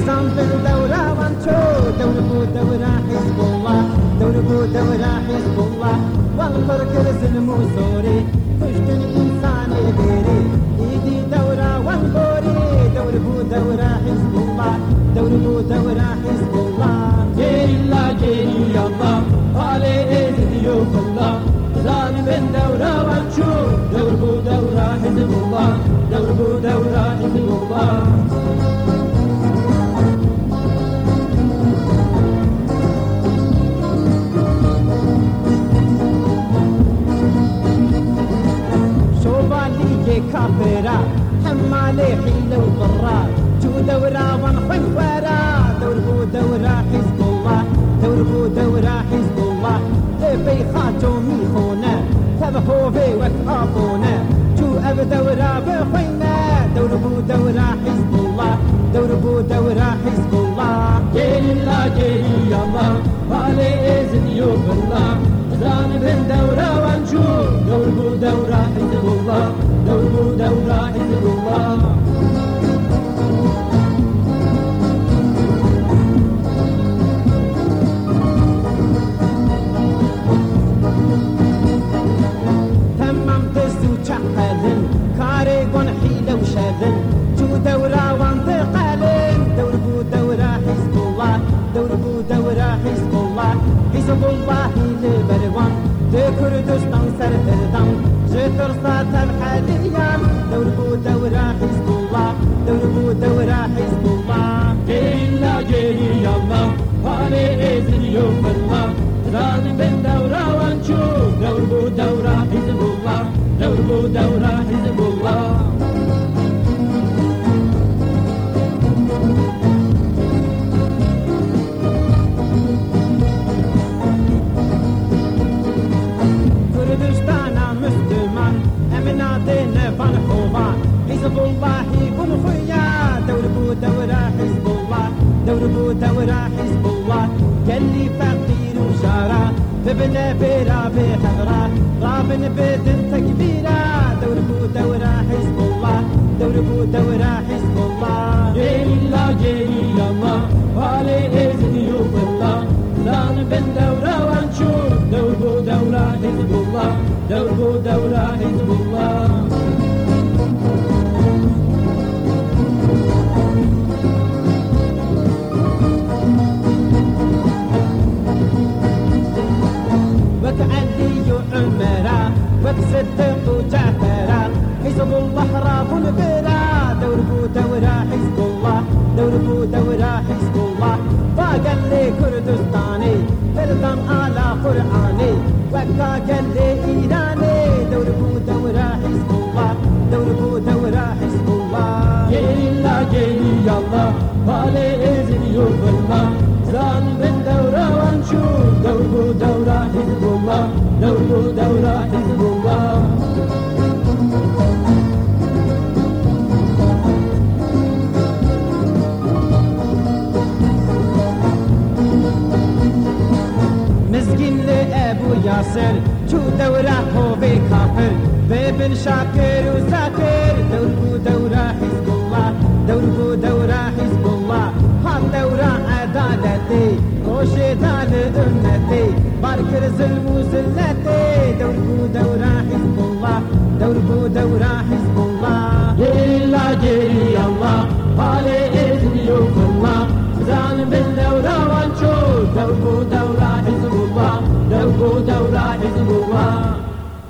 نظام في الدورة وانشو دور دورة حزب الله. دور دورة حزب الله. والقر كرزن مو سوري. فشتن إنسان إيدي دورة والبوري دور دورة حزب الله. دور دورة حزب الله. جيري الله جيري يلا. علي إيزد يوك الله ظالم الدورة وانشو دور بو دورة حزب الله. دور بو دورة حمالي حيلة وضرة جو دورة ونخن ورا؟ دور بو دورة حزب الله. دور بو دورة حزب الله. تبي خاتو ميخونة؟ تبخو في وكافونة جو أب دورة بخوينة دور بو دورة حزب الله. دور بو دورة حزب الله. جيري الله جيري الله. علي إذن يوم الله. ظالم دورة وانشور الله حزب الله حزب الله. قال فقير وشارع تبنى بيرا بحضرة رابن بدن تكبيرة. دور بو دورة حزب الله. دور بو دورة حزب الله. جيري الله جيري الله علي إذن يوم الله ظالم دورة وانشور. دور بو دورة حزب الله. دور بو دورة حزب الله. دور بو دورة حزب الله فقال كردستاني تلقم على قرآني وكا قال إيراني دور بو دورة حزب الله دور بو دورة حزب الله جيري الله جيري الله ياسر شو دورة هو بكافر بابن شاكر وساكر دور بو دورة حزب الله دور بو دورة حزب الله هان دورة عدالتي روشي دال أمتي باركر ظلم وزلتي دور بو دورة حزب الله دور بو حزب